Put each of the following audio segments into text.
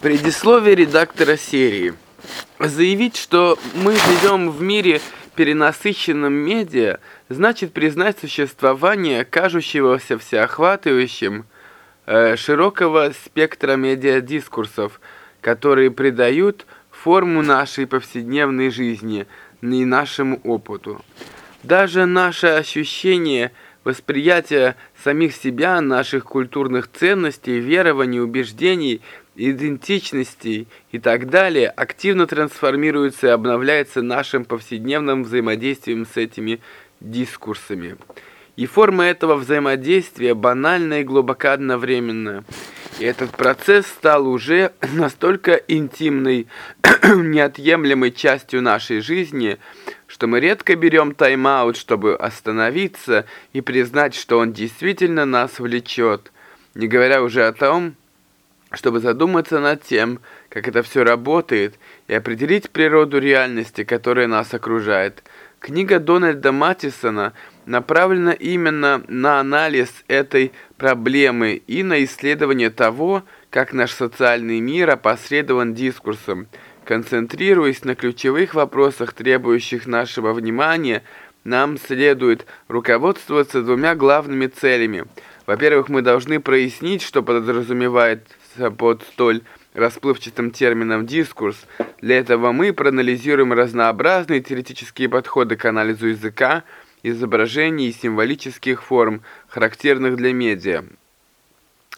Предисловие редактора серии. Заявить, что мы живем в мире перенасыщенном медиа, значит признать существование кажущегося всеохватывающим э, широкого спектра медиадискурсов, которые придают форму нашей повседневной жизни и нашему опыту. Даже наше ощущение – восприятие самих себя, наших культурных ценностей, верований, убеждений, идентичностей и так далее активно трансформируется и обновляется нашим повседневным взаимодействием с этими дискурсами. И форма этого взаимодействия банальна и глубоко одновременно. И этот процесс стал уже настолько интимной, неотъемлемой частью нашей жизни, что мы редко берем тайм-аут, чтобы остановиться и признать, что он действительно нас влечет, не говоря уже о том, чтобы задуматься над тем, как это все работает, и определить природу реальности, которая нас окружает. Книга Дональда Матисона направлена именно на анализ этой проблемы и на исследование того, как наш социальный мир опосредован дискурсом, Концентрируясь на ключевых вопросах, требующих нашего внимания, нам следует руководствоваться двумя главными целями. Во-первых, мы должны прояснить, что подразумевается под столь расплывчатым термином «дискурс». Для этого мы проанализируем разнообразные теоретические подходы к анализу языка, изображений и символических форм, характерных для медиа.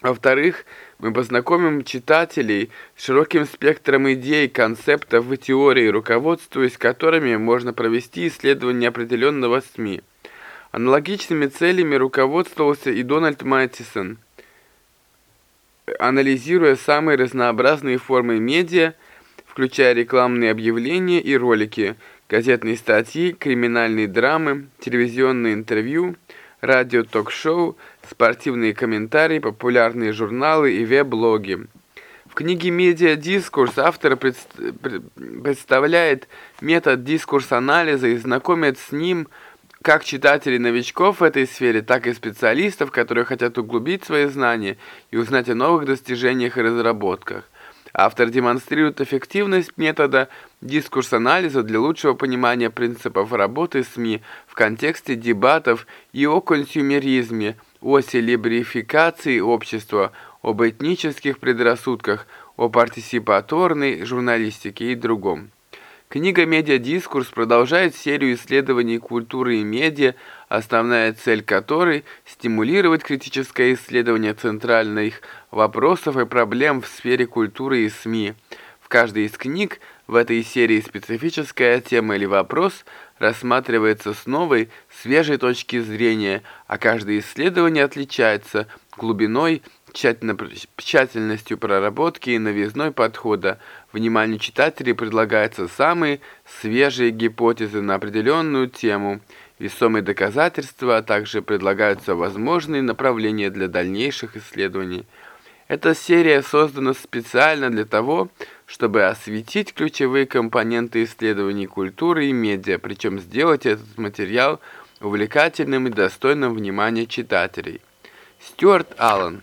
Во-вторых, мы познакомим читателей с широким спектром идей, концептов и теорий, руководствуясь которыми можно провести исследование определенного СМИ. Аналогичными целями руководствовался и Дональд Маттисон, анализируя самые разнообразные формы медиа, включая рекламные объявления и ролики, газетные статьи, криминальные драмы, телевизионные интервью, радио-ток-шоу, спортивные комментарии, популярные журналы и веб-блоги. В книге «Медиа-дискурс» автор представляет метод дискурс-анализа и знакомит с ним как читателей новичков в этой сфере, так и специалистов, которые хотят углубить свои знания и узнать о новых достижениях и разработках. Автор демонстрирует эффективность метода дискурс-анализа для лучшего понимания принципов работы СМИ в контексте дебатов и о консюмеризме, о селебрификации общества, об этнических предрассудках, о партисипаторной журналистике и другом. Книга «Медиадискурс» продолжает серию исследований культуры и медиа, основная цель которой – стимулировать критическое исследование центральных вопросов и проблем в сфере культуры и СМИ. В каждой из книг в этой серии специфическая тема или вопрос рассматривается с новой, свежей точки зрения, а каждое исследование отличается глубиной, тщательностью проработки и новизной подхода. Вниманию читателей предлагаются самые свежие гипотезы на определенную тему, весомые доказательства, а также предлагаются возможные направления для дальнейших исследований. Эта серия создана специально для того, чтобы осветить ключевые компоненты исследований культуры и медиа, причем сделать этот материал увлекательным и достойным внимания читателей. Стюарт Аллен